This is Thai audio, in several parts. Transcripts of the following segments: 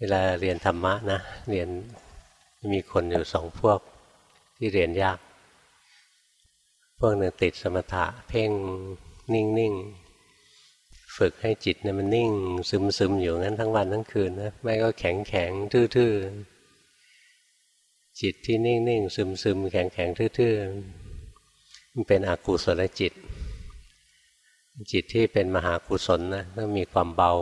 เวลาเรียนธรรมะนะเรียนมีคนอยู่สองพวกที่เรียนยาก พวกหนึ่งติดสมถะเพ่งนิ่งๆฝึกให้จิตเนี่ยมันนิ่ง ซึมๆอยู่งั้นทั้งวันทั้งคืนนะไม่ก็แข็งแข็งทื่อๆจิตที่นิ่งๆซึมๆแข็งแข็งทื่อๆมันเป็นอกุศลจิต จิตที่เป็นมหากุศลนะต้องมีความเบา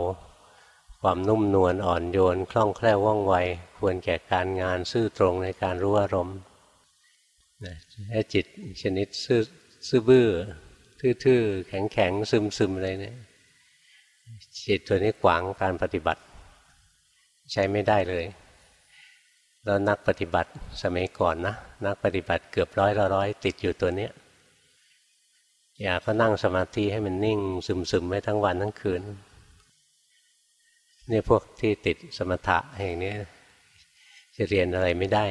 ความนุ่มนวลอ่อนโยนคล่องแคล่วว่องไว ควรแก่การงานซื่อตรงในการรู้อารมณ์ให้จิตชนิดซื่อซื่อบื้อทื่อๆ แข็งๆ ซึมๆอะไรเนี่ยจิตตัวนี้ขวางการปฏิบัติ ใช้ไม่ได้เลยแล้วนักปฏิบัติสมัยก่อนนะนักปฏิบัติเกือบร้อยละร้อยติดอยู่ตัวเนี้ยอยากก็นั่งสมาธิให้มันนิ่งซึมๆไว้ทั้งวันทั้งคืน นี่พวกที่ติดสมถะอย่างนี้จะเรียนอะไรไม่ได้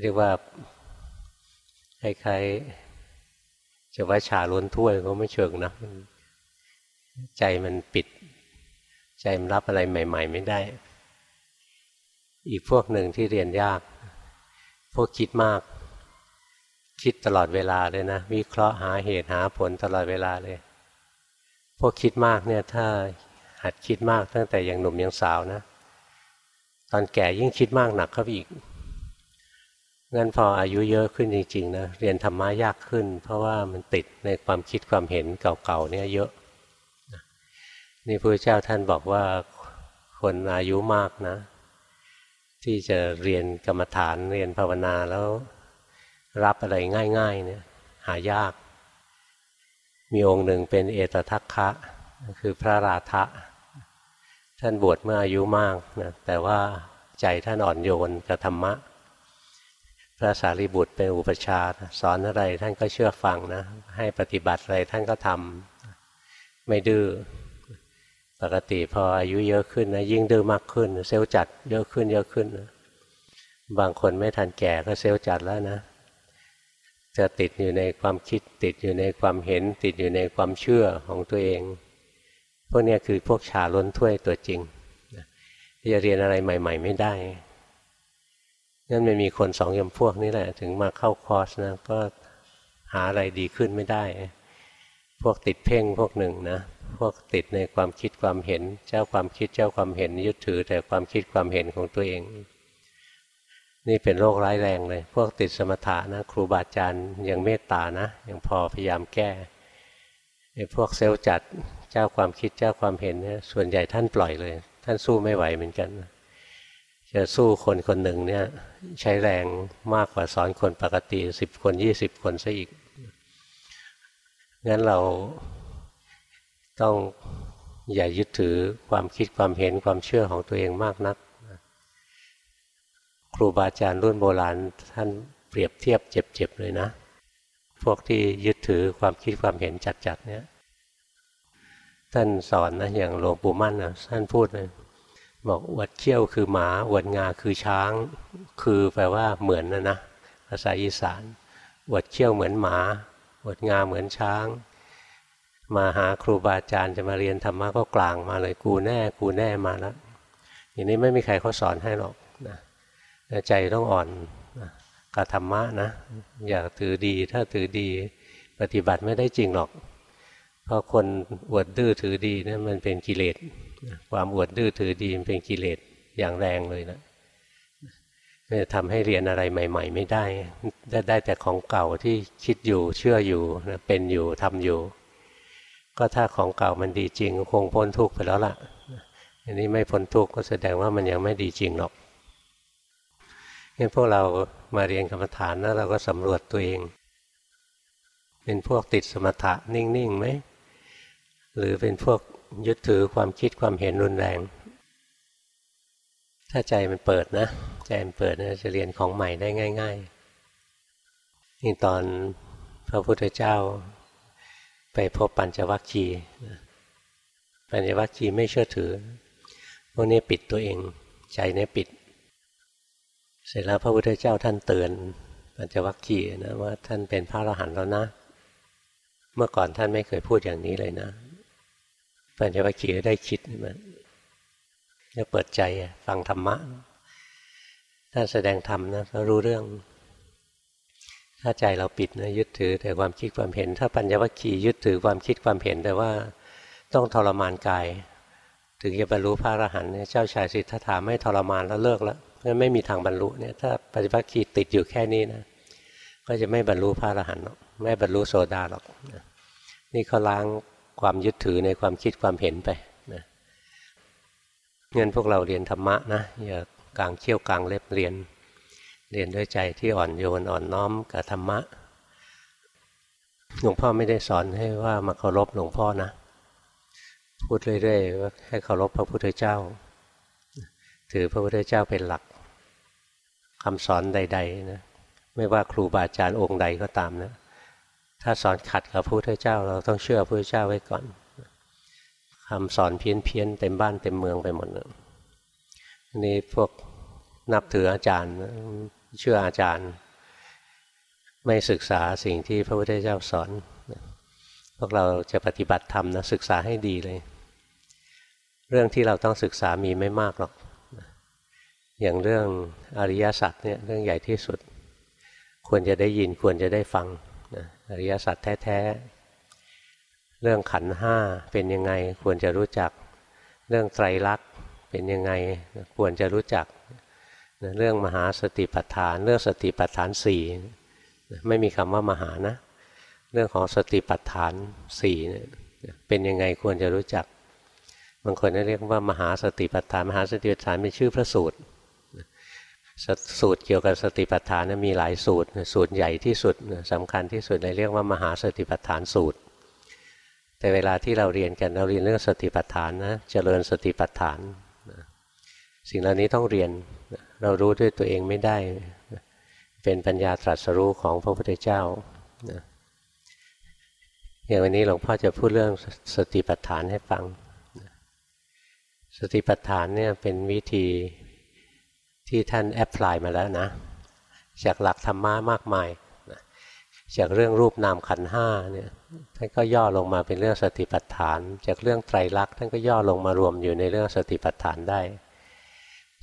เรียกว่าคล้ายๆจะว่าชาล้นถ้วยก็ไม่เชิงนะใจมันปิด ใจมันรับอะไรใหม่ ๆ ไม่ได้ อีกพวกหนึ่งที่เรียนยาก พวกคิดมาก คิดตลอดเวลาเลยนะ วิเคราะห์หาเหตุหาผลตลอดเวลาเลย พวกคิดมากเนี่ยถ้า หัดคิดมากตั้งแต่ยังหนุ่มยังสาวนะ ตอนแก่ยิ่งคิดมากหนักเข้าอีกงั้นพออายุเยอะขึ้นจริงๆนะเรียนธรรมะยากขึ้น เพราะว่ามันติดในความคิดความเห็นเก่าๆเนี่ยเยอะนี่พระเจ้าท่านบอกว่าคนอายุมากนะ ที่จะเรียนกรรมฐานเรียนภาวนาแล้วรับอะไรง่ายๆเนี่ยหายาก มีองค์หนึ่งเป็นเอตทัคคะ คือพระราธะ ท่านบวชเมื่ออายุมากนะแต่ว่าใจท่านอ่อนโยนกับธรรมะ พระสารีบุตรเป็นอุปชาสอนอะไรท่านก็เชื่อฟังนะให้ปฏิบัติอะไรท่านก็ทำไม่ดื้อปกติพออายุเยอะขึ้นนะยิ่งดื้อมากขึ้น เซลล์จัดเยอะขึ้นเยอะขึ้นนะบางคนไม่ทันแก่ก็เซลล์จัดแล้วนะ จะติดอยู่ในความคิดติดอยู่ในความเห็นติดอยู่ในความเชื่อของตัวเอง พวกนี้คือพวกชาล้นถ้วยตัวจริงจะเรียนอะไรใหม่ ๆ ไม่ได้นั่นไม่มีคนสองยมพวกนี้แหละ ถึงมาเข้าคอร์สนะก็หาอะไรดีขึ้นไม่ได้ พวกติดเพ่งพวกหนึ่งนะ พวกติดในความคิดความเห็น เจ้าความคิดเจ้าความเห็นยึดถือ แต่ความคิดความเห็นของตัวเอง นี่เป็นโรคร้ายแรงเลย พวกติดสมถะนะ ครูบาอาจารย์ยังเมตตานะยังพอพยายามแก้ไอ้พวกเซลล์จัด เจ้าความคิดเจ้าความเห็นเนี่ยส่วนใหญ่ท่านปล่อยเลย ท่านสู้ไม่ไหวเหมือนกัน จะสู้คนคนหนึ่งเนี่ยใช้แรงมากกว่าสอนคนปกติสิบคนยี่สิบคนซะอีก งั้นเราต้องอย่ายึดถือความคิดความเห็นความเชื่อของตัวเองมากนัก ครูบาอาจารย์รุ่นโบราณท่านเปรียบเทียบเจ็บๆเลยนะ พวกที่ยึดถือความคิดความเห็นจัดๆเนี่ย ท่านสอนนะอย่างหลวงปู่มั่นนะท่านพูดเลยบอกอวดเขี้ยวคือหมาอวดงาคือช้าง คือแปลว่าเหมือนนะนะภาษาอีสานอวดเขี้ยวเหมือนหมาอวดงาเหมือนช้าง มาหาครูบาอาจารย์จะมาเรียนธรรมะก็กลางมาเลยกูแน่กูแน่มาแล้วอย่างนี้ไม่มีใครเขาสอนให้หรอกนะใจต้องอ่อนนะกับธรรมะนะอย่าถือดีถ้าถือดีปฏิบัติไม่ได้จริงหรอก เพราะคนอวดดื้อถือดีนะั่นมันเป็นกิเลสความอวดดื้อถือดีมันเป็นกิเลสอย่างแรงเลยนะจะทำให้เรียนอะไรใหม่ ๆ ไม่ได้ได้ ได้แต่ของเก่าที่คิดอยู่เชื่ออยู่เป็นอยู่ทำอยู่ ก็ถ้าของเก่ามันดีจริง คงพ้นทุกข์ไปแล้วล่ะอันนี้ไม่พ้นทุกข์ก็แสดงว่ามันยังไม่ดีจริงหรอกงั้นพวกเรามาเรียนกรรมฐานแล้วเราก็สำรวจตัวเอง เป็นพวกติดสมถะนิ่งๆไหม หรือเป็นพวกยึดถือความคิดความเห็นรุนแรง ถ้าใจมันเปิดนะใจมันเปิดนะจะเรียนของใหม่ได้ง่ายๆนี่ตอนพระพุทธเจ้า ไปพบปัญจวัคคีย์ปัญจวัคคีย์ไม่เชื่อถือพวกนี้ปิดตัวเอง ใจเนี่ยปิด เสร็จแล้วพระพุทธเจ้าท่านเตือนปัญจวัคคีย์นะว่าท่านเป็นพระอรหันต์แล้วนะ เมื่อก่อนท่านไม่เคยพูดอย่างนี้เลยนะ ปัญจวัคคีย์ได้คิดมันจะเปิดใจฟังธรรมะถ้าแสดงธรรมนะก็รู้เรื่อง ถ้าใจเราปิดนะยึดถือแต่ความคิดความเห็น ถ้าปัญญวัคคีย์ยึดถือความคิดความเห็นแต่ว่าต้องทรมานกาย ถึงจะบรรลุพระอรหันต์เจ้าชายสิทธัตถะไม่ทรมานแล้วเลิกแล้วงั้นไม่มีทางบรรลุเนี่ยถ้าปฏิวัติคีติดอยู่แค่นี้นะก็จะไม่บรรลุพระอรหันต์หรอกไม่บรรลุโสดาหรอกนี่เขาล้าง ความยึดถือในความคิดความเห็นไปนะเงินพวกเราเรียนธรรมะนะอย่ากลางเขี้ยวกลางเล็บเรียน เรียนด้วยใจที่อ่อนโยนอ่อนน้อมกับธรรมะหลวงพ่อไม่ได้สอนให้ว่ามาเคารพหลวงพ่อนะพูดเรื่อยๆว่าให้เคารพพระพุทธเจ้า ถือพระพุทธเจ้าเป็นหลักคำสอนใด ๆ นะ ไม่ว่าครูบาอาจารย์องค์ใดก็ตามนะ ถ้าสอนขัดกับพระพุทธเจ้า เราต้องเชื่อพระพุทธเจ้าไว้ก่อนคำสอนเพี้ยนเพียนเต็มบ้านเต็มเมืองไปหมดเลยนี่พวกนับถืออาจารย์ เชื่ออาจารย์ ไม่ศึกษาสิ่งที่พระพุทธเจ้าสอน พวกเราจะปฏิบัติธรรมนะศึกษาให้ดีเลย เรื่องที่เราต้องศึกษามีไม่มากหรอก อย่างเรื่องอริยสัจเนี่ยเรื่องใหญ่ที่สุด ควรจะได้ยินควรจะได้ฟัง อริยสัจแท้ๆ เรื่องขันห้าเป็นยังไงควรจะรู้จัก เรื่องไตรลักษณ์เป็นยังไงควรจะรู้จัก เรื่องมหาสติปัฏฐาน เรื่องสติปัฏฐานสี่ไม่มีคำว่ามหานะ เรื่องของสติปัฏฐานสี่เป็นยังไงควรจะรู้จัก บางคนเรียกว่ามหาสติปัฏฐาน มหาสติปัฏฐานเป็นชื่อพระสูตร สูตรเกี่ยวกับสติปัฏฐานมีหลายสูตร สูตรใหญ่ที่สุดสำคัญที่สุดเลยเรียกว่ามหาสติปัฏฐานสูตร แต่เวลาที่เราเรียนกันเราเรียนเรื่องสติปัฏฐานนะเจริญสติปัฏฐาน สิ่งเหล่านี้ต้องเรียนเรารู้ด้วยตัวเองไม่ได้ เป็นปัญญาตรัสรู้ของพระพุทธเจ้าอย่างวันนี้หลวงพ่อจะพูดเรื่องสติปัฏฐานให้ฟัง สติปัฏฐานเนี่ยเป็นวิธี ที่ท่านแอพพลายมาแล้วนะ จากหลักธรรมะมากมายจากเรื่องรูปนามขันห้าเนี่ยท่านก็ย่อลงมาเป็นเรื่องสติปัฏฐาน จากเรื่องไตรลักษณ์ท่านก็ย่อลงมารวมอยู่ในเรื่องสติปัฏฐานได้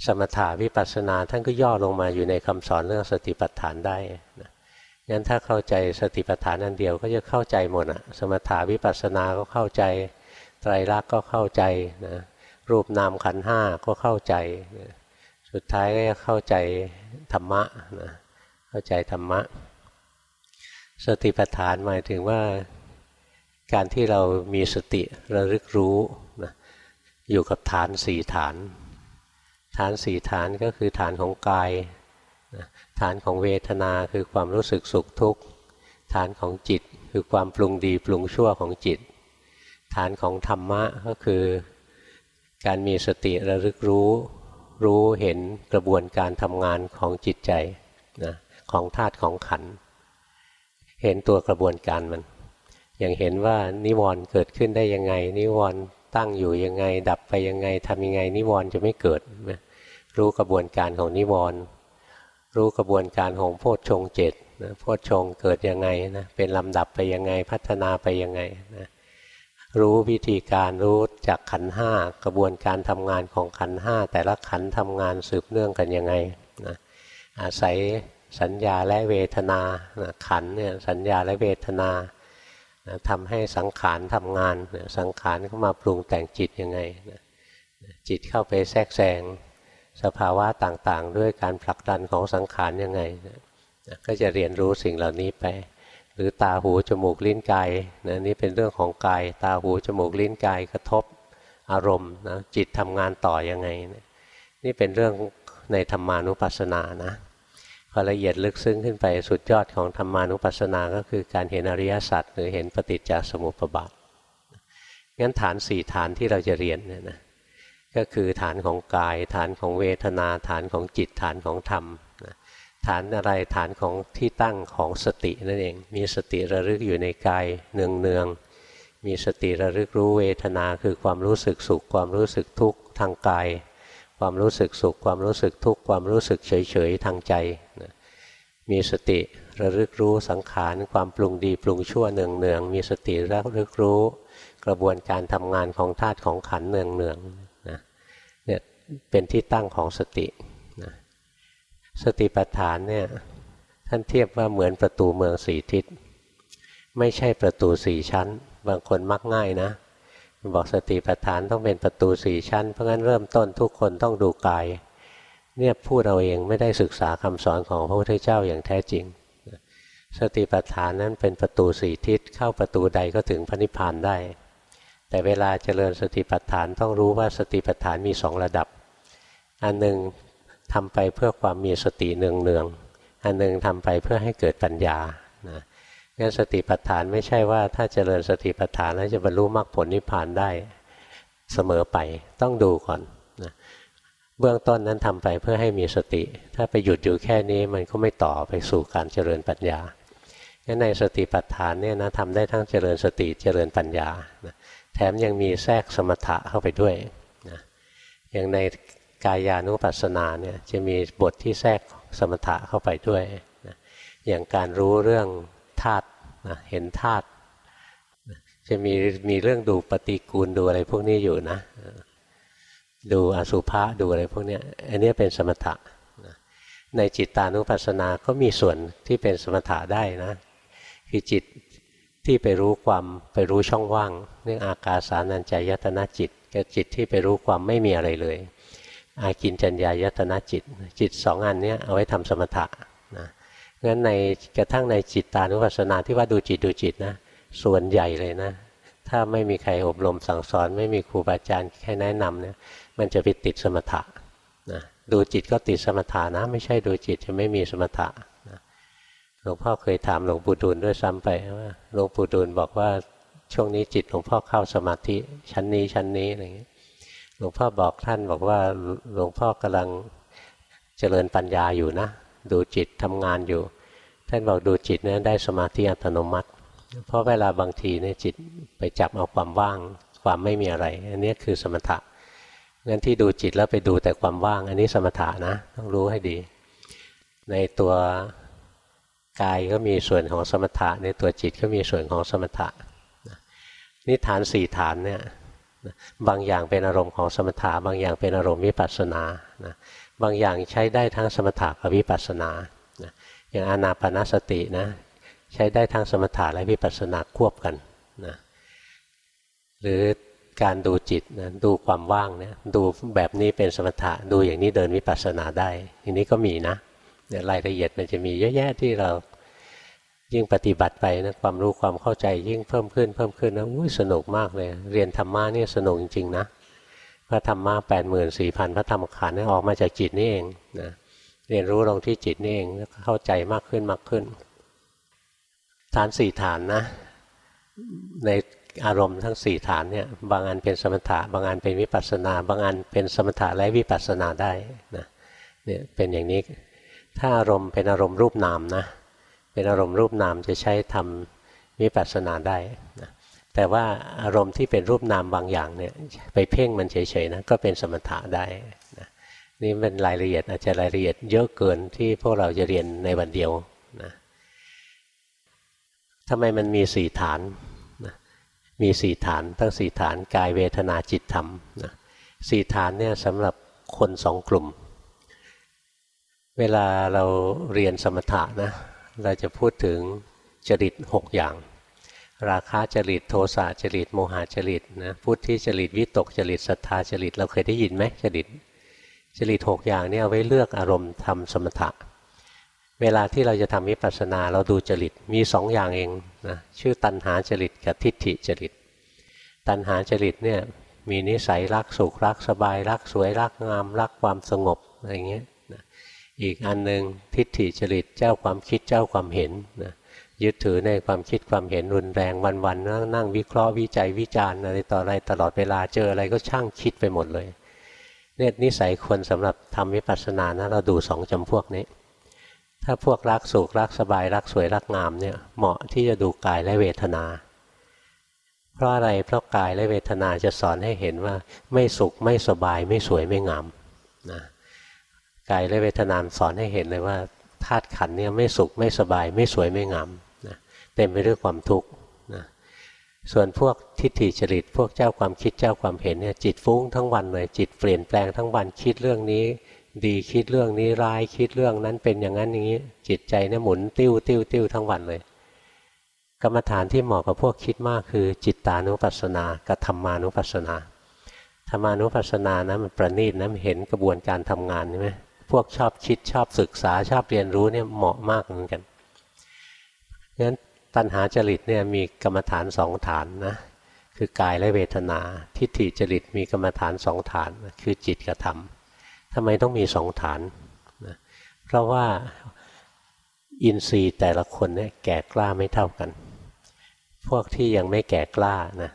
สมถาวิปัสสนาท่านก็ย่อลงมาอยู่ในคำสอนเรื่องสติปัฏฐานได้นะงั้นถ้าเข้าใจสติปัฏฐานอันเดียวก็จะเข้าใจหมดอะสมถาวิปัสสนาก็เข้าใจ ไตรลักษณ์ก็เข้าใจนะรูปนามขันห้าก็เข้าใจนะ สุดท้ายก็จะเข้าใจธรรมะนะเข้าใจธรรมะ สติปัฏฐานหมายถึงว่าการที่เรามีสติระลึกรู้นะอยู่กับฐานสี่ฐาน ฐานสี่ฐานก็คือฐานของกายนะฐานของเวทนาคือความรู้สึกสุขทุกข์ ฐานของจิตคือความปรุงดีปรุงชั่วของจิต ฐานของธรรมะก็คือการมีสติระลึกรู้ รู้เห็นกระบวนการทำงานของจิตใจนะของธาตุของขัน เห็นตัวกระบวนการมัน อย่างเห็นว่านิวรณ์เกิดขึ้นได้ยังไง นิวรณ์ตั้งอยู่ยังไง ดับไปยังไงทำยังไง นิวรณ์จะไม่เกิดนะรู้กระบวนการของนิวรณ์รู้กระบวนการของโพชฌงเจ็ดนะโพชฌงเกิดยังไงนะเป็นลำดับไปยังไงพัฒนาไปยังไงนะ รู้วิธีการรู้จากขันห้ากระบวนการทำงานของขันห้าแต่ละขันทำงานสืบเนื่องกันยังไงนะอาศัยสัญญาและเวทนานะขันเนี่ยสัญญาและเวทนานะทำให้สังขารทำงานนะสังขารเข้ามาปรุงแต่งจิตยังไงนะจิตเข้าไปแทรกแซงสภาวะต่างๆ ด้วยการผลักดันของสังขารยังไงนะก็จะเรียนรู้สิ่งเหล่านี้ไป หรือตาหูจมูกลิ้นกายนะนี่เป็นเรื่องของกาย ตาหูจมูกลิ้นกายกระทบอารมณ์นะจิตทำงานต่อยังไงนะนี่เป็นเรื่องในธรรมานุปัสสนานะพอละเอียดลึกซึ้งขึ้นไปสุดยอดของธรรมานุปัสสนาก็คือการเห็นอริยสัจหรือเห็นปฏิจจสมุปบาทงั้นฐานสี่ฐานที่เราจะเรียนเนี่ยนะก็คือฐานของกาย ฐานของเวทนาฐานของจิตฐานของธรรม ฐานอะไรฐานของที่ตั้งของสตินั่นเอง มีสติระลึกอยู่ในกายเนืองเนืองมีสติระลึกรู้เวทนาคือความรู้สึกสุข ความรู้สึกทุกข์ทางกาย ความรู้สึกสุข ความรู้สึกทุกข์ความรู้สึกเฉยเฉยทางใจ มีสติระลึกรู้สังขารความปรุงดีปรุงชั่วเนืองเนืองมีสติระลึกรู้ กระบวนการทำงานของธาตุของขันเนืองเนืองนะเนี่ยเป็นที่ตั้งของสติ สติปัฏฐานเนี่ยท่านเทียบว่าเหมือนประตูเมืองสี่ทิศ ไม่ใช่ประตูสี่ชั้น บางคนมักง่ายนะ บอกสติปัฏฐานต้องเป็นประตูสี่ชั้น เพราะงั้นเริ่มต้นทุกคนต้องดูกาย เนี่ยพูดเราเองไม่ได้ศึกษาคำสอนของพระพุทธเจ้าอย่างแท้จริง สติปัฏฐานนั้นเป็นประตูสี่ทิศ เข้าประตูใดก็ถึงพระนิพพานได้ แต่เวลาเจริญสติปัฏฐานต้องรู้ว่าสติปัฏฐานมีสองระดับ อันหนึ่ง ทำไปเพื่อความมีสติเนืองเนืองอันหนึ่งทำไปเพื่อให้เกิดปัญญานะงั้นสติปัฏฐานไม่ใช่ว่าถ้าเจริญสติปัฏฐานแล้วจะบรรลุมรรคผลนิพพานได้เสมอไปต้องดูก่อนนะเบื้องต้นนั้นทำไปเพื่อให้มีสติ ถ้าไปหยุดอยู่แค่นี้มันก็ไม่ต่อไปสู่การเจริญปัญญางั้นในสติปัฏฐานเนี่ยนะทำได้ทั้งเจริญสติเจริญปัญญานะแถมยังมีแทรกสมถะเข้าไปด้วยนะอย่างใน กายานุปัสสนาเนี่ยจะมีบทที่แทรกสมถะเข้าไปด้วยนะอย่างการรู้เรื่องธาตุนะเห็นธาตุจะมีมีเรื่องดูปฏิกูลดูอะไรพวกนี้อยู่นะ ดูอสุภะดูอะไรพวกนี้อันนี้เป็นสมถะนะในจิตตานุปัสสนาก็มีส่วนที่เป็นสมถะได้นะคือจิตที่ไปรู้ความไปรู้ช่องว่างเรื่องอากาสานัญจายตนะจิตกับจิตที่ไปรู้ความไม่มีอะไรเลย อากินจัญญายตนะจิต จิตสองอันนี้เอาไว้ทำสมถะนะงั้นในกระทั่งในจิตตานุปัสสนาที่ว่าดูจิตดูจิตนะส่วนใหญ่เลยนะ ถ้าไม่มีใครอบรมสั่งสอน ไม่มีครูบาอาจารย์แค่แนะนำเนี่ยมันจะไปติดสมถะนะดูจิตก็ติดสมถะนะ ไม่ใช่ดูจิตจะไม่มีสมถะนะหลวงพ่อเคยถามหลวงปู่ดูลด้วยซ้ำไปว่าหลวงปู่ดูลบอกว่าช่วงนี้จิตหลวงพ่อเข้าสมาธิชั้นนี้ชั้นนี้อะไรอย่างเงี้ย หลวงพ่อบอกท่านบอกว่าหลวงพ่อกำลังเจริญปัญญาอยู่นะ ดูจิตทำงานอยู่ ท่านบอกดูจิตเนี่ยได้สมาธิอัตโนมัติ เพราะเวลาบางทีเนี่ยจิตไปจับเอาความว่าง ความไม่มีอะไร อันนี้คือสมถะงั้นที่ดูจิตแล้วไปดูแต่ความว่าง อันนี้สมถะนะ ต้องรู้ให้ดี ในตัวกายก็มีส่วนของสมถะในตัวจิตก็มีส่วนของสมถะนี่ฐานสี่ฐานเนี่ย บางอย่างเป็นอารมณ์ของสมถะบางอย่างเป็นอารมณ์วิปัสสนานะบางอย่างใช้ได้ทั้งสมถะกับวิปัสสนานะอย่างอานาปนาสตินะใช้ได้ทั้งสมถะและวิปัสสนาควบกันนะหรือการดูจิตนะดูความว่างเนี่ยดูแบบนี้เป็นสมถะดูอย่างนี้เดินวิปัสสนาได้อย่างนี้ก็มีนะเนี่ยรายละเอียดมันจะมีเยอะแยะที่เรา ยิ่งปฏิบัติไปนะความรู้ความเข้าใจยิ่งเพิ่มขึ้นเพิ่มขึ้นนะอุ้ยสนุกมากเลย เรียนธรรมะเนี่ยสนุกจริงๆนะพระธรรมะแปดหมื่นสี่พันพระธรรมขันธ์นี่ออกมาจากจิตนี่เองนะเรียนรู้ลงที่จิตนี่เองแล้วเข้าใจมากขึ้นมากขึ้น ฐานสี่ฐานนะ ในอารมณ์ทั้งสี่ฐานเนี่ยบางอันเป็นสมถะ บางอันเป็นวิปัสสนา บางอันเป็นสมถะและวิปัสสนาได้นะเนี่ยเป็นอย่างนี้ถ้าอารมณ์เป็นอารมณ์รูปนามนะ เป็นอารมณ์รูปนามจะใช้ทำวิปัสสนาได้นะแต่ว่าอารมณ์ที่เป็นรูปนามบางอย่างเนี่ยไปเพ่งมันเฉยๆนะก็เป็นสมถะได้นะนี่เป็นรายละเอียดอาจจะรายละเอียดเยอะเกินที่พวกเราจะเรียนในวันเดียวนะทำไมมันมีสี่ฐานนะมีสี่ฐานตั้งสี่ฐานกายเวทนาจิตธรรมนะสี่ฐานเนี่ยสำหรับคนสองกลุ่ม เวลาเราเรียนสมถะนะ เราจะพูดถึงจริตหกอย่าง ราคะจริตโทสะจริตโมหะจริตนะพุทธิจริตวิตกจริตศรัทธาจริตเราเคยได้ยินไหมจริตจริตหกอย่างนี่เอาไว้เลือกอารมณ์ทำสมถะ เวลาที่เราจะทำวิปัสสนาเราดูจริตมีสองอย่างเองนะชื่อตัณหาจริตกับทิฏฐิจริต ตัณหาจริตเนี่ยมีนิสัยรักสุขรักสบายรักสวยรักงาม รักความสงบอะไรเงี้ย อีกอันหนึ่งทิฏฐิจริตเจ้าความคิดเจ้าความเห็นนะยึดถือในความคิดความเห็นรุนแรงวันๆนั่งนั่งวิเคราะห์วิจัยวิจารณ์อะไรต่ออะไรตลอดเวลาเจออะไรก็ช่างคิดไปหมดเลยเนี่ยนิสัยคนสำหรับทำวิปัสสนานะเราดูสองจำพวกนี้ ถ้าพวกรักสุขรักสบายรักสวยรักงามเนี่ยเหมาะที่จะดูกายและเวทนา เพราะอะไรเพราะกายและเวทนาจะสอนให้เห็นว่าไม่สุขไม่สบายไม่สวยไม่งามนะ กายและเวทนามสอนให้เห็นเลยว่าธาตุขันเนี่ยไม่สุขไม่สบาย ไม่สวยไม่งามนะเต็มไปด้วยความทุกข์นะส่วนพวกทิฏฐิจริต พวกเจ้าความคิดเจ้าความเห็นเนี่ยจิตฟุ้งทั้งวันเลยจิตเปลี่ยนแปลงทั้งวันคิดเรื่องนี้ ดีคิดเรื่องนี้ร้ายคิดเรื่องนั้นเป็นอย่างนั้นอย่างนี้ จิตใจเนี่ยหมุนติ้วติ้วติ้วทั้งวันเลย กรรมฐานที่เหมาะกับพวกคิดมากคือ จิตตานุปัสสนากับธรรมานุปัสสนาธรรมานุปัสสนานะมันประณีตนะมันเห็นกระบวนการทำงานใช่ไหม พวกชอบคิดชอบศึกษาชอบเรียนรู้เนี่ยเหมาะมากเหมือนกันงั้นตัณหาจริตเนี่ยมีกรรมฐานสองฐานนะคือกายและเวทนา ทิฏฐิจริตมีกรรมฐานสองฐาน คือจิตกับธรรมทำไมต้องมีสองฐานนะเพราะว่าอินทรีย์แต่ละคนเนี่ยแก่กล้าไม่เท่ากัน พวกที่ยังไม่แก่กล้านะ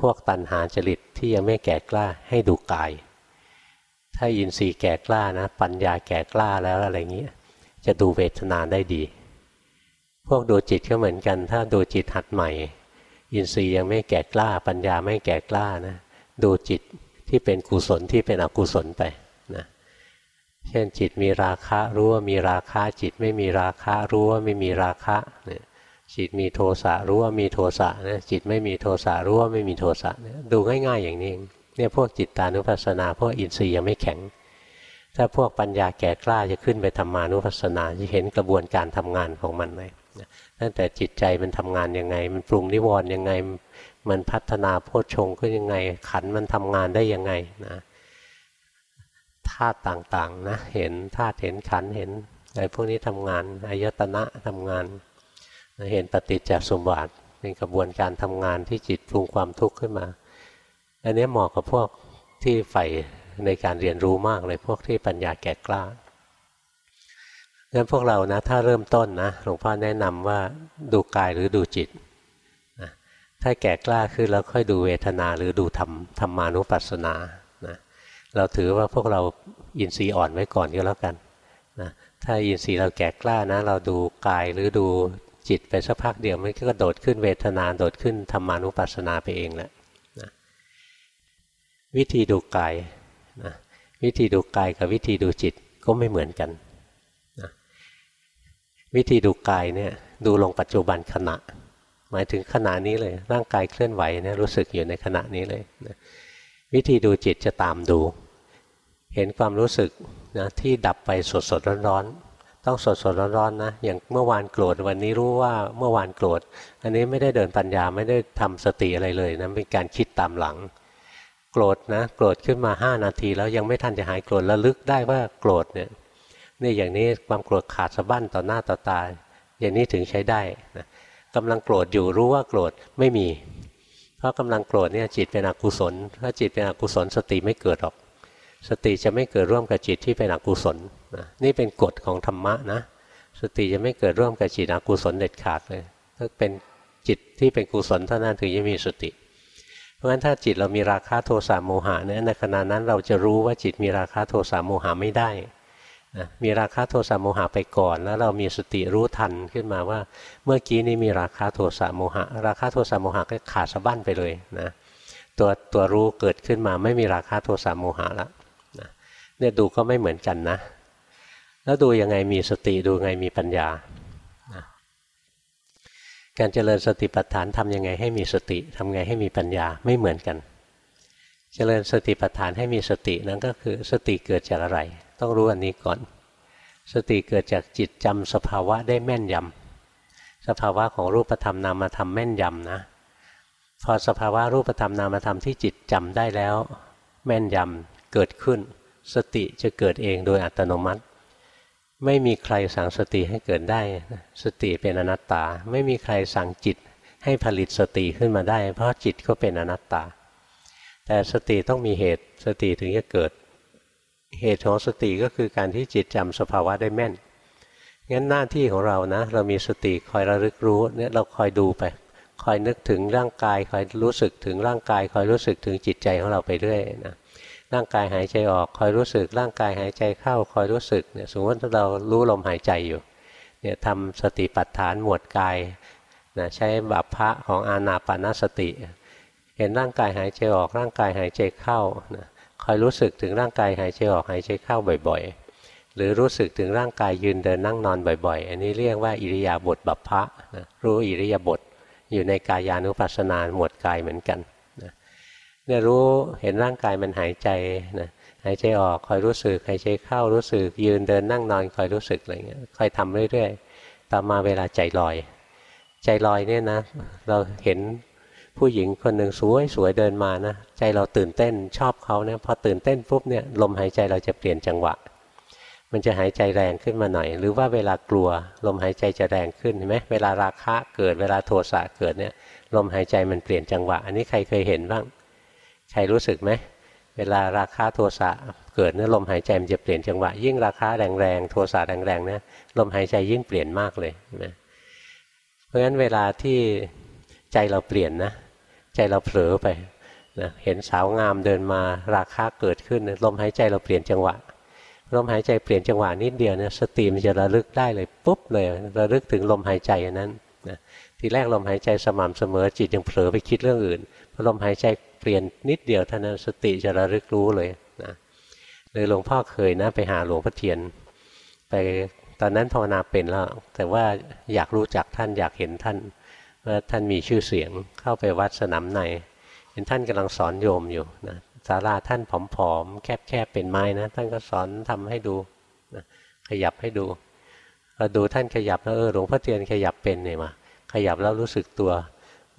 พวกตัณหาจริตที่ยังไม่แก่กล้าให้ดูกาย ถ้าอินทรีย์แก่กล้านะ ปัญญาแก่กล้าแล้วอะไรเงี้ยจะดูเวทนาได้ดี พวกดูจิตก็เหมือนกัน ถ้าดูจิตหัดใหม่ อินทรีย์ยังไม่แก่กล้า ปัญญาไม่แก่กล้านะดูจิตที่เป็นกุศลที่เป็นอกุศลไปนะเช่นจิตมีราคะรู้ว่ามีราคะจิตไม่มีราคะรู้ว่าไม่มีราคะเนี่ยจิตมีโทสะรู้ว่ามีโทสะนะจิตไม่มีโทสะรู้ว่าไม่มีโทสะเนี่ยดูง่าย ๆ อย่างนี้เอง เนี่ยพวกจิตตานุปัสสนา พวกอินทรีย์ยังไม่แข็ง ถ้าพวกปัญญาแก่กล้าจะขึ้นไปธรรมานุปัสสนาจะเห็นกระบวนการทำงานของมันเลยตั้งแต่จิตใจมันทำงานยังไง มันปรุงนิวรณ์ยังไง มันพัฒนาโพชฌงขึ้นยังไง ขันมันทำงานได้ยังไงนะธาตุต่างๆนะเห็นธาตุเห็นขันเห็นอะไรพวกนี้ทำงานอายตนะทำงานเห็นปฏิจจสมบัติเป็นกระบวนการทำงานที่จิตปรุงความทุกข์ขึ้นมา อันนี้เหมาะกับพวกที่ใฝ่ในการเรียนรู้มากเลยพวกที่ปัญญาแก่กล้างั้นพวกเรานะถ้าเริ่มต้นนะหลวงพ่อแนะนำว่าดูกายหรือดูจิตนะถ้าแก่กล้าขึ้นแล้วค่อยดูเวทนาหรือดูธรรมธรรมานุปัสสนานะเราถือว่าพวกเราอินทรีย์อ่อนไว้ก่อนก็แล้วกันนะถ้าอินทรีย์เราแก่กล้านะ เราดูกายหรือดูจิตไปสักพักเดียวมันก็โดดขึ้นเวทนาโดดขึ้นธรรมานุปัสสนาไปเองแหละ วิธีดูกายนะวิธีดูกายกับวิธีดูจิตก็ไม่เหมือนกันวิธีดูกายเนี่ยดูลงปัจจุบันขณะ หมายถึงขณะนี้เลย ร่างกายเคลื่อนไหวเนี่ยรู้สึกอยู่ในขณะนี้เลยนะวิธีดูจิตจะตามดู เห็นความรู้สึกนะที่ดับไปสดสดร้อนๆต้องสดสดร้อนๆนะอย่างเมื่อวานโกรธวันนี้รู้ว่าเมื่อวานโกรธอันนี้ไม่ได้เดินปัญญาไม่ได้ทำสติอะไรเลยนะเป็นการคิดตามหลัง โกรธนะโกรธขึ้นมา 5 นาที แล้วยังไม่ทันจะหายโกรธระลึกได้ว่าโกรธเนี่ยนี่อย่างนี้ความโกรธขาดสะบั้นต่อหน้าต่อตาอย่างนี้ถึงใช้ได้นะกำลังโกรธอยู่รู้ว่าโกรธไม่มี เพราะกำลังโกรธเนี่ยจิตเป็นอกุศลถ้าจิตเป็นอกุศลสติไม่เกิดหรอก สติจะไม่เกิดร่วมกับจิตที่เป็นอกุศลนะนี่เป็นกฎของธรรมะนะสติจะไม่เกิดร่วมกับจิตอกุศลเด็ดขาดเลยถ้าเป็นจิตที่เป็นกุศลเท่านั้นถึงจะมีสติ ราะฉะนั้นถ้าจิตเรามีราคะโทสะโมหะเนี่ยในขณะนั้นเราจะรู้ว่าจิตมีราคะโทสะโมหะไม่ได้นะมีราคะโทสะโมหะไปก่อน แล้วเรามีสติรู้ทันขึ้นมาว่า เมื่อกี้นี้มีราคะโทสะโมหะ ราคะโทสะโมหะก็ขาดสะบั้นไปเลยนะตัวตัวรู้เกิดขึ้นมาไม่มีราคะโทสะโมหะแล้วนะเนี่ยดูก็ไม่เหมือนกันนะ แล้วดูยังไงมีสติดูไงมีปัญญา การเจริญสติปัฏฐานทำยังไงให้มีสติทำไงให้มีปัญญาไม่เหมือนกัน เจริญสติปัฏฐานให้มีสตินั่นก็คือสติเกิดจากอะไร ต้องรู้อันนี้ก่อน สติเกิดจากจิตจำสภาวะได้แม่นยำสภาวะของรูปธรรมนามธรรมแม่นยำนะ พอสภาวะรูปธรรมนามธรรมที่จิตจำได้แล้ว แม่นยำเกิดขึ้น สติจะเกิดเองโดยอัตโนมัติ ไม่มีใครสั่งสติให้เกิดได้ สติเป็นอนัตตา ไม่มีใครสั่งจิตให้ผลิตสติขึ้นมาได้ เพราะจิตก็เป็นอนัตตา แต่สติต้องมีเหตุ สติถึงจะเกิด เหตุของสติก็คือการที่จิตจำสภาวะได้แม่น งั้นหน้าที่ของเรานะ เรามีสติคอยระลึกรู้เนี่ยเราคอยดูไป คอยนึกถึงร่างกาย คอยรู้สึกถึงร่างกาย คอยรู้สึกถึงจิตใจของเราไปเรื่อยนะ ร่างกายหายใจออกคอยรู้สึก ร่างกายหายใจเข้าคอยรู้สึกเนี่ยสมมติเรารู้ลมหายใจอยู่เนี่ยทำสติปัฏฐานหมวดกายนะใช้บัพพะของอานาปานสติ เห็นร่างกายหายใจออกร่างกายหายใจเข้านะคอยรู้สึกถึงร่างกายหายใจออกหายใจเข้าบ่อยๆ หรือรู้สึกถึงร่างกายยืนเดินนั่งนอนบ่อยๆ อันนี้เรียกว่าอิริยาบถบัพพะนะรู้อิริยาบถอยู่ในกายานุปัสสนานหมวดกายเหมือนกัน เนี่ยรู้เห็นร่างกายมันหายใจนะหายใจออกคอยรู้สึกหายใจเข้ารู้สึก ยืนเดินนั่งนอนคอยรู้สึกอะไรเงี้ยคอยทำเรื่อยๆต่อมาเวลาใจลอย ใจลอยเนี่ยนะ เราเห็นผู้หญิงคนหนึ่งสวยสวยเดินมานะใจเราตื่นเต้นชอบเขาเนี่ยพอตื่นเต้นปุ๊บเนี่ยลมหายใจเราจะเปลี่ยนจังหวะ มันจะหายใจแรงขึ้นมาหน่อย หรือว่าเวลากลัว ลมหายใจจะแรงขึ้นเห็นไหมเวลาราคะเกิดเวลาโทสะเกิดเนี่ยลมหายใจมันเปลี่ยนจังหวะ อันนี้ใครเคยเห็นบ้าง ใครรู้สึกไหมเวลาราคะโทสะเกิดเนี่ยลมหายใจมันจะเปลี่ยนจังหวะ ยิ่งราคาแรงๆโทสะแรงๆนี่ลมหายใจยิ่งเปลี่ยนมากเลยนะเพราะฉะนั้นเวลาที่ใจเราเปลี่ยนนะ ใจเราเผลอไปนะเห็นสาวงามเดินมาราคาเกิดขึ้นลมหายใจเราเปลี่ยนจังหวะลมหายใจเปลี่ยนจังหวะนิดเดียวเนี่ยสติมันจะระลึกได้เลยปุ๊บเลยระลึกถึงลมหายใจนั้นนะทีแรกลมหายใจสม่ำเสมอจิตยังเผลอไปคิดเรื่องอื่นพอลมหายใจ ปลี่ยนนิดเดียวเท่านั้นสติจะระลึกรู้เลยนะเลยหลวงพ่อเคยนะไปหาหลวงพ่อเทียน ไปตอนนั้นภาวนาเป็นแล้ว แต่ว่าอยากรู้จักท่านอยากเห็นท่านว่าท่านมีชื่อเสียงเข้าไปวัดสนามในเห็นท่านกำลังสอนโยมอยู่นะศาลาท่านผอมๆแคบๆเป็นไม้นะท่านก็สอนทำให้ดูนะขยับให้ดูเราดูท่านขยับแล้วเออหลวงพ่อเทียนขยับเป็นเนี่ยมาขยับแล้วรู้สึกตัว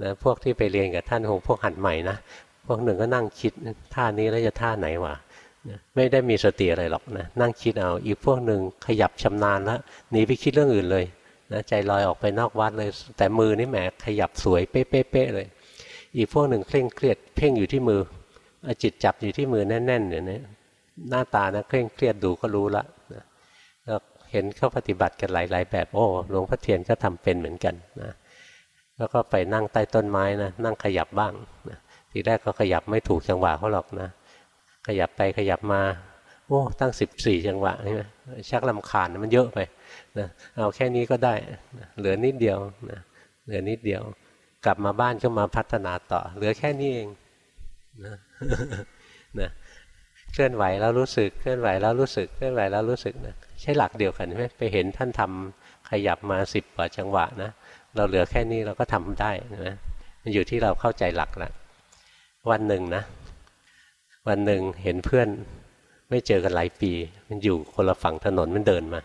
นะพวกที่ไปเรียนกับท่านคงพวกหัดใหม่นะ พวกหนึ่งก็นั่งคิดท่านี้แล้วจะท่าไหนวะไม่ได้มีสติอะไรหรอกนะนั่งคิดเอาอีกพวกหนึ่งขยับชำนาญแล้วหนีไปคิดเรื่องอื่นเลยนะใจลอยออกไปนอกวัดเลย แต่มือนี่แหมขยับสวยเป๊ะๆเลย อีกพวกหนึ่งเคร่งเครียดเพ่งอยู่ที่มือจิตจับอยู่ที่มือแน่นๆอย่างนี้หน้าตานะเคร่งเครียดดูก็รู้ละแล้วเห็นเขาปฏิบัติกันหลาย ๆ แบบโอ้หลวงพ่อเทียนก็ทำเป็นเหมือนกันนะแล้วก็ไปนั่งใต้ต้นไม้นะนั่งขยับบ้างนะ ทีแรกก็ขยับไม่ถูกจังหวะเขาหรอกนะ ขยับไปขยับมา โอ้ตั้งสิบสี่จังหวะใช่ไหมชักลำคาญมันเยอะไปนะเอาแค่นี้ก็ได้นะเหลือนิดเดียวนะเหลือนิดเดียว กลับมาบ้านก็มาพัฒนาต่อ เหลือแค่นี้เองนะนะเคลื่อนไหวแล้วรู้สึกเคลื่อนไหวแล้วรู้สึกเคลื่อนไหวแล้วรู้สึกนะใช่หลักเดียวกันใช่ไหมไปเห็นท่านทำขยับมาสิบกว่าจังหวะนะเราเหลือแค่นี้เราก็ทำได้นะมันอยู่ที่เราเข้าใจหลักแล้ว วันหนึ่งนะ วันหนึ่งเห็นเพื่อนไม่เจอกันหลายปี มันอยู่คนละฝั่งถนนมันเดินมา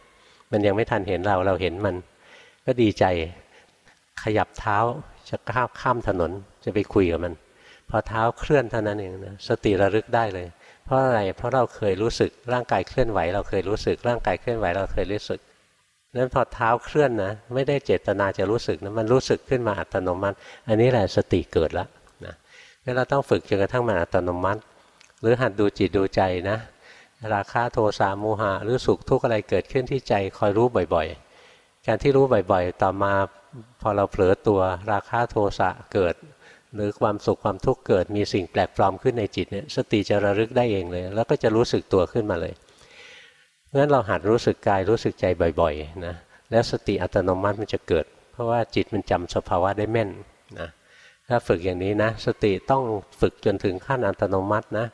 มันยังไม่ทันเห็นเราเราเห็นมัน ก็ดีใจขยับเท้าจะข้ามข้ามถนนจะไปคุยกับมัน พอเท้าเคลื่อนเท่านั้นเองนะสติระลึกได้เลย เพราะอะไรเพราะเราเคยรู้สึกร่างกายเคลื่อนไหว เราเคยรู้สึกร่างกายเคลื่อนไหวเราเคยรู้สึกนั้นพอเท้าเคลื่อนนะไม่ได้เจตนาจะรู้สึกนะมันรู้สึกขึ้นมาอัตโนมัติ อันนี้แหละสติเกิดแล้ว งั้นเราต้องฝึกจนกระทั่งมันอัตโนมัติ หรือหัดดูจิตดูใจนะ ราคาโทสะโมหะหรือสุขทุกข์อะไรเกิดขึ้นที่ใจคอยรู้บ่อยๆ การที่รู้บ่อยๆ ต่อมาพอเราเผลอตัวราคาโทสะเกิด หรือความสุขความทุกข์เกิดมีสิ่งแปลกปลอมขึ้นในจิตเนี่ยสติจะระลึกได้เองเลย แล้วก็จะรู้สึกตัวขึ้นมาเลยเพราะฉะนั้นเราหัดรู้สึกกายรู้สึกใจบ่อยๆนะแล้วสติอัตโนมัติมันจะเกิด เพราะว่าจิตมันจำสภาวะได้แม่นนะ ถ้าฝึกอย่างนี้นะ สติต้องฝึกจนถึงขั้นอัตโนมัตินะ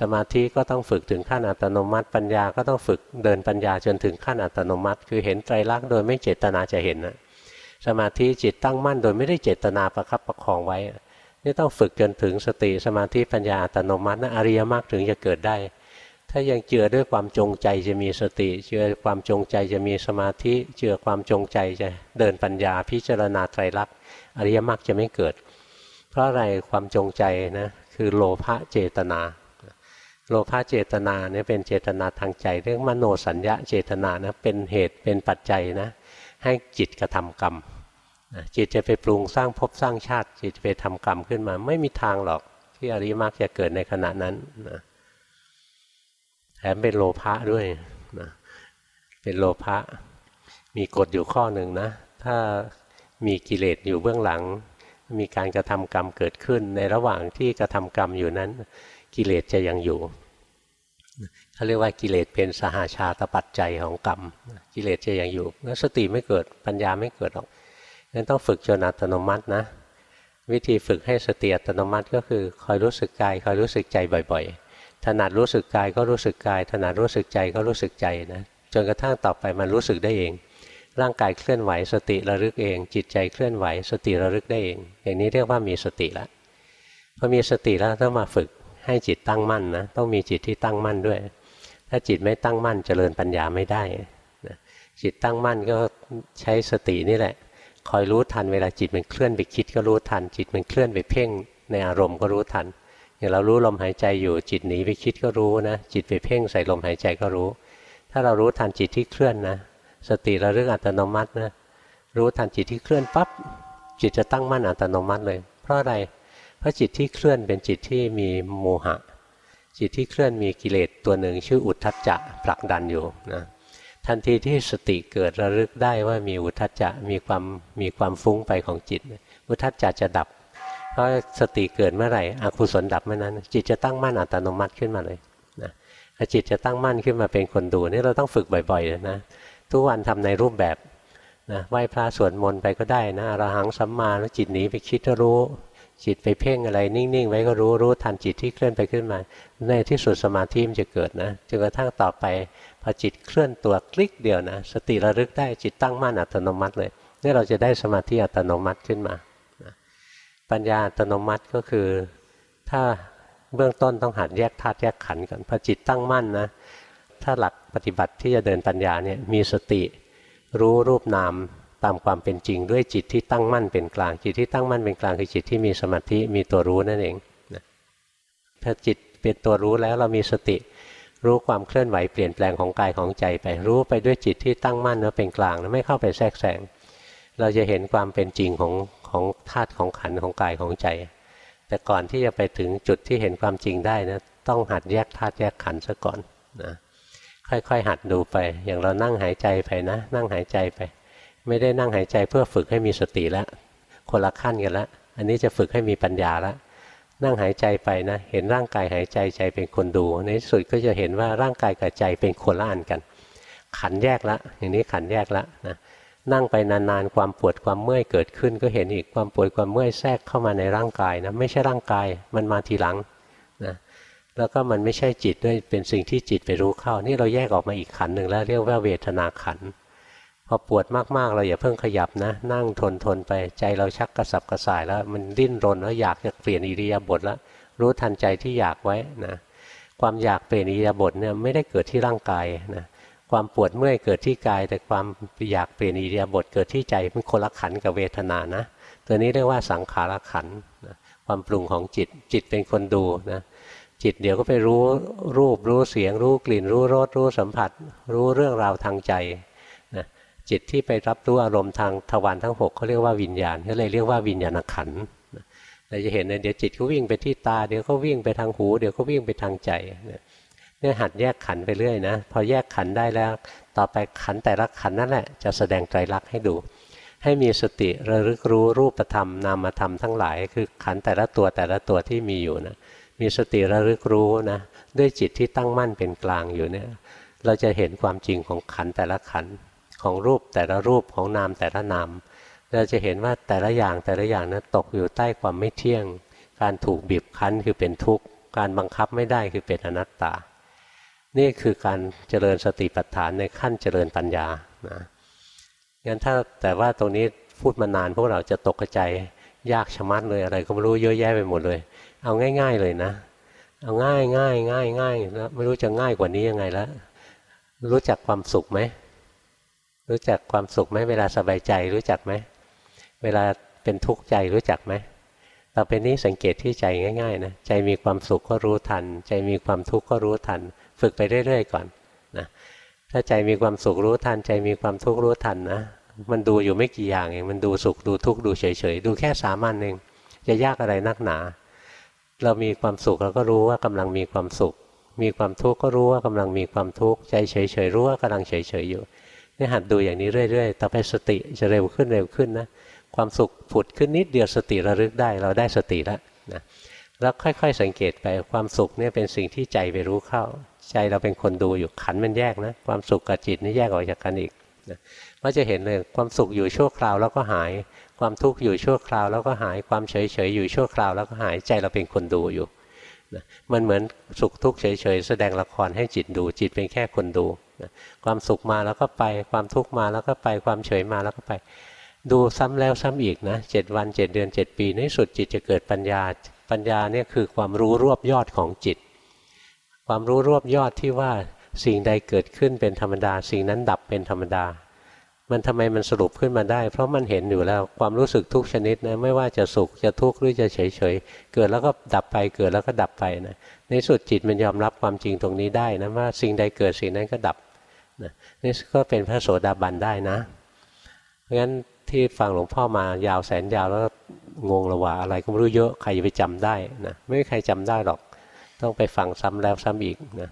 สมาธิก็ต้องฝึกถึงขั้นอัตโนมัติ ปัญญาก็ต้องฝึกเดินปัญญาจนถึงขั้นอัตโนมัติ คือเห็นไตรลักษณ์โดยไม่เจตนาจะเห็นนะสมาธิจิตตั้งมั่นโดยไม่ได้เจตนาประคับประคองไว้ นี่ต้องฝึกจนถึงสติสมาธิปัญญาอัตโนมัตินะอริยมรรคถึงจะเกิดได้ ถ้ายังเจือด้วยความจงใจจะมีสติ เจือความจงใจจะมีสมาธิ เจือความจงใจจะเดินปัญญาพิจารณาไตรลักษณ์อริยมรรคจะไม่เกิด เพราะอะไรความจงใจนะคือโลภะเจตนา โลภะเจตนาเนี่ยเป็นเจตนาทางใจ เรื่องมโนสัญญาเจตนานะเป็นเหตุเป็นปัจจัยนะให้จิตกระทำกรรมจิตจะไปปรุงสร้างภพสร้างชาติ จิตจะไปทำกรรมขึ้นมา ไม่มีทางหรอกที่อริยมรรคจะเกิดในขณะนั้นนะแถมเป็นโลภะด้วยนะเป็นโลภะมีกฎอยู่ข้อหนึ่งนะ ถ้ามีกิเลสอยู่เบื้องหลัง มีการกระทำกรรมเกิดขึ้น ในระหว่างที่กระทำกรรมอยู่นั้น กิเลสจะยังอยู่เขาเรียกว่ากิเลสเป็นสหาชาตปัจจัยของกรรม กิเลสจะยังอยู่แล้วสติไม่เกิดปัญญาไม่เกิดหรอกงั้นต้องฝึกจนอัตโนมัตินะ วิธีฝึกให้สติอัตโนมัติก็คือคอยรู้สึกกายคอยรู้สึกใจบ่อย ๆ ถนัดรู้สึกกายก็รู้สึกกาย ถนัดรู้สึกใจก็รู้สึกใจนะจนกระทั่งต่อไปมันรู้สึกได้เอง ร่างกายเคลื่อนไหวสติระลึกเอง จิตใจเคลื่อนไหว สติระลึกได้เอง อย่างนี้เรียกว่ามีสติแล้วพอมีสติแล้วต้องมาฝึกให้จิตตั้งมั่นนะต้องมีจิตที่ตั้งมั่นด้วย ถ้าจิตไม่ตั้งมั่นเจริญปัญญาไม่ได้นะจิตตั้งมั่นก็ใช้สตินี่แหละ คอยรู้ทันเวลาจิตมันเคลื่อนไปคิดก็รู้ทัน จิตมันเคลื่อนไปเพ่งในอารมณ์ก็รู้ทันอย่างเรารู้ลมหายใจอยู่จิตหนีไปคิดก็รู้นะจิตไปเพ่งใส่ลมหายใจก็รู้ ถ้าเรารู้ทันจิตที่เคลื่อนนะ สติระลึกอัตโนมัตินะรู้ทันจิตที่เคลื่อนปั๊บจิตจะตั้งมั่นอัตโนมัติเลย เพราะอะไรเพราะจิตที่เคลื่อนเป็นจิตที่มีโมหะ จิตที่เคลื่อนมีกิเลสตัวหนึ่งชื่ออุทธัจจะผลักดันอยู่นะทันทีที่สติเกิดระลึกได้ว่ามีอุทธัจจะมีความมีความฟุ้งไปของจิต อุทธัจจะจะดับ เพราะสติเกิดเมื่อไหร่อกุศลดับเมื่อนั้น จิตจะตั้งมั่นอัตโนมัติขึ้นมาเลยนะจิตจะตั้งมั่นขึ้นมาเป็นคนดูนี่เราต้องฝึกบ่อยๆนะ ทุกวันทำในรูปแบบนะไหว้พระสวดมนต์ไปก็ได้นะอรหังสัมมาแล้วจิตหนีไปคิดก็รู้ จิตไปเพ่งอะไรนิ่ง ๆ ไว้ก็รู้รู้ทันจิตที่เคลื่อนไปขึ้นมา ในที่สุดสมาธิมันจะเกิดนะจนกระทั่งต่อไปพอจิตเคลื่อนตัวคลิกเดียวนะสติระลึกได้จิตตั้งมั่นอัตโนมัติเลยนี่เราจะได้สมาธิอัตโนมัติขึ้นมา ปัญญาอัตโนมัติก็คือถ้าเบื้องต้นต้องหัดแยกธาตุแยกขันธ์ก่อนพอจิตตั้งมั่นนะ ถ้าหลักปฏิบัติที่จะเดินปัญญาเนี่ยมีสติ รู้รูปนามตามความเป็นจริงด้วยจิตที่ตั้งมั่นเป็นกลาง จิตที่ตั้งมั่นเป็นกลางคือจิตที่มีสมาธิมีตัวรู้นั่นเองนะถ้าจิตเป็นตัวรู้แล้วเรามีสติ รู้ความเคลื่อนไหวเปลี่ยนแปลงของกายของใจไปรู้ไปด้วยจิตที่ตั้งมั่นแล้วเป็นกลางแล้วไม่เข้าไปแทรกแซงเราจะเห็นความเป็นจริงของของธาตุของขันของกายของใจ แต่ก่อนที่จะไปถึงจุดที่เห็นความจริงได้นะต้องหัดแยกธาตุแยกขันซะก่อนนะ ค่อยๆ หัดดูไป อย่างเรานั่งหายใจไปนะ นั่งหายใจไป ไม่ได้นั่งหายใจเพื่อฝึกให้มีสติแล้วคนละขั้นกันละอันนี้จะฝึกให้มีปัญญาแล้วนั่งหายใจไปนะ เห็นร่างกายหายใจใจเป็นคนดู ในที่สุดก็จะเห็นว่าร่างกายกับใจเป็นคนละอันกัน ขันแยกละ อย่างนี้ขันแยกละนะนั่งไปนานๆความปวดความเมื่อยเกิดขึ้น ก็เห็นอีกความปวดความเมื่อยแทรกเข้ามาในร่างกายนะไม่ใช่ร่างกายมันมาทีหลังนะ แล้วก็มันไม่ใช่จิตด้วยเป็นสิ่งที่จิตไปรู้เข้า นี่เราแยกออกมาอีกขันหนึ่งแล้วเรียกว่าเวทนาขันพอปวดมากๆเราอย่าเพิ่งขยับนะ นั่งทนทนไปใจเราชักกระสับกระส่ายแล้วมันดิ้นรนแล้วอยากจะเปลี่ยนอิริยาบถแล้วรู้ทันใจที่อยากไว้นะความอยากเปลี่ยนอิริยาบถเนี่ยไม่ได้เกิดที่ร่างกายนะความปวดเมื่อยเกิดที่กาย แต่ความอยากเปลี่ยนอิริยาบถเกิดที่ใจมันคนละขันกับเวทนานะ ตัวนี้เรียกว่าสังขารขันนะความปรุงของจิตจิตเป็นคนดูนะ จิตเดี๋ยวก็ไปรู้รูปรู้เสียง รู้กลิ่น รู้รสรู้สัมผัส รู้เรื่องราวทางใจนะจิตที่ไปรับรู้อารมณ์ทางทวารทั้ง6เขาเรียกว่าวิญญาณเขาเลยเรียกว่าวิญญาณขันเราจะเห็นเดี๋ยวจิตก็วิ่งไปที่ตาเดี๋ยวก็วิ่งไปทางหู เดี๋ยวก็วิ่งไปทางใจเนี่ยหัดแยกขันไปเรื่อยนะพอแยกขันได้แล้ว ต่อไปขันแต่ละขันนั่นแหละจะแสดงไตรลักษณ์ให้ดู ให้มีสติระลึกรู้รูปธรรมนามธรรมทั้งหลาย คือขันแต่ละตัวแต่ละตัวที่มีอยู่นะ มีสติระลึกรู้นะด้วยจิตที่ตั้งมั่นเป็นกลางอยู่เนี่ยเราจะเห็นความจริงของขันแต่ละขันของรูปแต่ละรูปของนามแต่ละนามเราจะเห็นว่าแต่ละอย่างแต่ละอย่างนั้นตกอยู่ใต้ความไม่เที่ยง การถูกบีบคั้นคือเป็นทุกข์ การบังคับไม่ได้คือเป็นอนัตตา นี่คือการเจริญสติปัฏฐานในขั้นเจริญปัญญานะงั้นถ้าแต่ว่าตรงนี้พูดมานานพวกเราจะตกใจยากชะมัดเลยอะไรก็ไม่รู้เยอะแยะไปหมดเลย เอาง่าย ๆ เลยนะ เอาง่ายง่ายง่ายง่ายแล้วไม่รู้จะง่ายกว่านี้ยังไงแล้วรู้จักความสุขไหมรู้จักความสุขไหมเวลาสบายใจรู้จักไหมเวลาเป็นทุกข์ใจรู้จักไหมต่อไปนี้สังเกตที่ใจง่าย ๆ นะใจมีความสุขก็รู้ทัน ใจมีความทุกข์ก็รู้ทัน ฝึกไปเรื่อย ๆ ก่อนนะถ้าใจมีความสุขรู้ทัน ใจมีความทุกข์รู้ทันนะมันดูอยู่ไม่กี่อย่างเองมันดูสุขดูทุกข์ดูเฉยๆดูแค่สามัญเองจะยากอะไรนักหนา เรามีความสุขเราก็รู้ว่ากำลังมีความสุข มีความทุกข์ก็รู้ว่ากำลังมีความทุกข์ใจเฉยๆรู้ว่ากำลังเฉยๆอยู่นี่หัดดูอย่างนี้เรื่อยๆต่อไปสติจะเร็วขึ้นเร็วขึ้นนะความสุขผุดขึ้นนิดเดียวสติระลึกได้ เราได้สติแล้วนะแล้วค่อยๆ สังเกตไปความสุขเนี่ยเป็นสิ่งที่ใจไปรู้เข้า ใจเราเป็นคนดูอยู่ขันมันแยกนะ ความสุขกับจิตนี่แยกออกจากกันอีกนะก็จะเห็นเลยความสุขอยู่ชั่วคราวแล้วก็หาย ความทุกข์อยู่ชั่วคราวแล้วก็หายความเฉยเฉยอยู่ชั่วคราวแล้วก็หายใจเราเป็นคนดูอยู่นะมันเหมือนสุขทุกข์เฉยเฉยแสดงละครให้จิตดูจิตเป็นแค่คนดูความสุขมาแล้วก็ไปความทุกข์มาแล้วก็ไปความเฉยมาแล้วก็ไป ดูซ้ำแล้วซ้ำอีกนะเจ็ดวันเจ็ดเดือนเจ็ดปีในสุดจิตจะเกิดปัญญา ปัญญาเนี่ยคือความรู้รวบยอดของจิต ความรู้รวบยอดที่ว่าสิ่งใดเกิดขึ้นเป็นธรรมดา สิ่งนั้นดับเป็นธรรมดา มันทำไมมันสรุปขึ้นมาได้ เพราะมันเห็นอยู่แล้วความรู้สึกทุกชนิดนะไม่ว่าจะสุขจะทุกข์หรือจะเฉยเฉยเกิดแล้วก็ดับไปเกิดแล้วก็ดับไปนะในสุดจิตมันยอมรับความจริงตรงนี้ได้นะว่าสิ่งใดเกิดสิ่งนั้นก็ดับนะนี่ก็เป็นพระโสดาบันได้นะ เพราะฉะนั้นที่ฟังหลวงพ่อมายาวแสนยาวแล้วงงระว่าอะไรก็ไม่รู้เยอะใครจะไปจำได้นะไม่มีใครจำได้หรอก ต้องไปฟังซ้ำแล้วซ้ำอีกนะ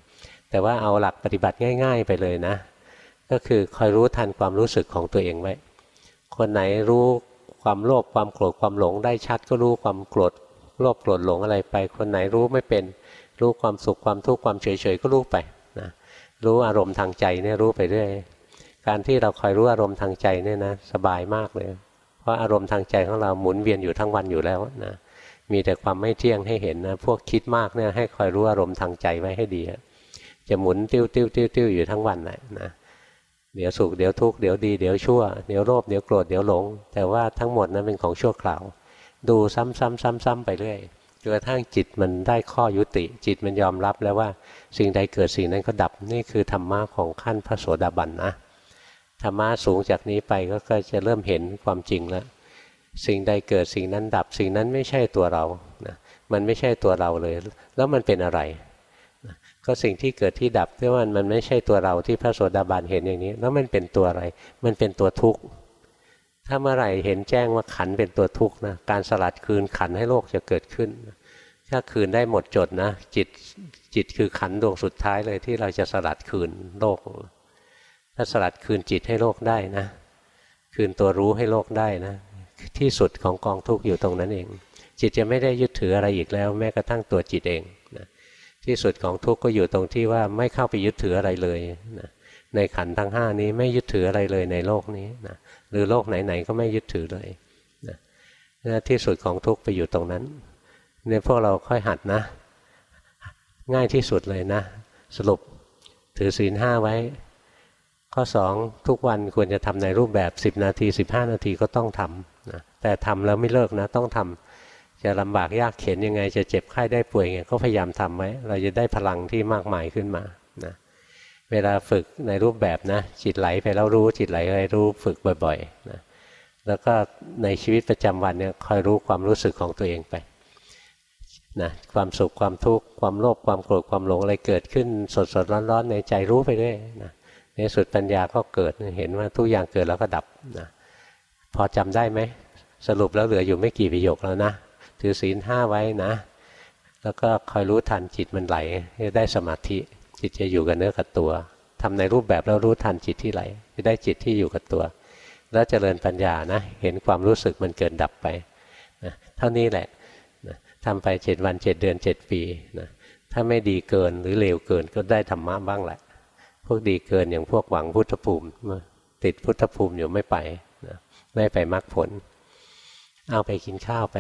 แต่ว่าเอาหลักปฏิบัติง่าย ๆ ไปเลยนะ ก็คือคอยรู้ทันความรู้สึกของตัวเองไว้ คนไหนรู้ความโลภความโกรธความหลงได้ชัดก็รู้ความโกรธโลภโกรธหลงอะไรไป คนไหนรู้ไม่เป็นรู้ความสุขความทุกข์ความเฉยๆก็รู้ไปนะรู้อารมณ์ทางใจเนี่ยรู้ไปเรื่อยการที่เราคอยรู้อารมณ์ทางใจเนี่ยนะสบายมากเลย เพราะอารมณ์ทางใจของเราหมุนเวียนอยู่ทั้งวันอยู่แล้วนะมีแต่ความไม่เที่ยงให้เห็นนะพวกคิดมากเนี่ยให้คอยรู้อารมณ์ทางใจไว้ให้ดีจะหมุนติ้วติ้วติ้วติ้วอยู่ทั้งวันเลยนะ เดี๋ยวสุขเดี๋ยวทุกข์เดี๋ยวดีเดี๋ยวชั่วเดี๋ยวโลภเดี๋ยวโกรธเดี๋ยวหลง แต่ว่าทั้งหมดนั้นเป็นของชั่วคราว ดูซ้ำๆๆ ๆ ไปเรื่อยจนกระทั่งจิตมันได้ข้อยุติ จิตมันยอมรับแล้วว่า สิ่งใดเกิดสิ่งนั้นก็ดับนี่คือธรรมะของขั้นพระโสดาบันนะธรรมะสูงจากนี้ไปก็จะเริ่มเห็นความจริงแล้วสิ่งใดเกิดสิ่งนั้นดับ สิ่งนั้นไม่ใช่ตัวเรานะมันไม่ใช่ตัวเราเลย แล้วมันเป็นอะไร ก็สิ่งที่เกิดที่ดับที่ว่ามันไม่ใช่ตัวเราที่พระโสดาบันเห็นอย่างนี้ แล้วมันเป็นตัวอะไร มันเป็นตัวทุกข์ถ้าเมื่อไหร่เห็นแจ้งว่าขันเป็นตัวทุกข์นะการสลัดคืนขันให้โลกจะเกิดขึ้น ถ้าคืนได้หมดจดนะ จิตจิตคือขันดวงสุดท้ายเลยที่เราจะสลัดคืนโลก ถ้าสลัดคืนจิตให้โลกได้นะ คืนตัวรู้ให้โลกได้นะ ที่สุดของกองทุกข์อยู่ตรงนั้นเอง จิตจะไม่ได้ยึดถืออะไรอีกแล้ว แม้กระทั่งตัวจิตเอง ที่สุดของทุกข์ก็อยู่ตรงที่ว่าไม่เข้าไปยึดถืออะไรเลยนะในขันทั้งห้านี้ไม่ยึดถืออะไรเลยในโลกนี้นะหรือโลกไหนๆก็ไม่ยึดถือเลยนะที่สุดของทุกข์ไปอยู่ตรงนั้นเนี่ยพวกเราค่อยหัดนะ ง่ายที่สุดเลยนะ สรุปถือศีลห้าไว้ ข้อสองทุกวันควรจะทำในรูปแบบ 10 นาที 15 นาทีก็ต้องทำนะแต่ทำแล้วไม่เลิกนะต้องทำ จะลำบากยากเข็นยังไง จะเจ็บไข้ได้ป่วยยังไงก็พยายามทำไว้ เราจะได้พลังที่มากมายขึ้นมานะเวลาฝึกในรูปแบบนะ จิตไหลไปแล้วรู้จิตไหลไปรู้ฝึกบ่อยๆนะแล้วก็ในชีวิตประจำวันเนี่ยคอยรู้ความรู้สึกของตัวเองไปนะความสุขความทุกข์ความโลภความโกรธความหลงอะไรเกิดขึ้นสดสดร้อนๆในใจรู้ไปด้วยนะในสุดปัญญาก็เกิดเห็นว่าทุกอย่างเกิดแล้วก็ดับนะพอจำได้ไหมสรุปแล้วเหลืออยู่ไม่กี่ประโยคแล้วนะ ถือศีลห้าไว้นะ แล้วก็คอยรู้ทันจิตมันไหลจะได้สมาธิจิตจะอยู่กับเนื้อกับตัวทำในรูปแบบแล้วรู้ทันจิตที่ไหล จะได้จิตที่อยู่กับตัว แล้วเจริญปัญญานะ เห็นความรู้สึกมันเกินดับไปนะเท่านี้แหละนะทำไปเจ็ดวันเจ็ดเดือนเจ็ดปีนะถ้าไม่ดีเกินหรือเลวเกินก็ได้ธรรมะบ้างแหละ พวกดีเกินอย่างพวกหวังพุทธภูมิติดพุทธภูมิอยู่ไม่ไปนะไม่ไปมรรคผล เอาไปกินข้าวไป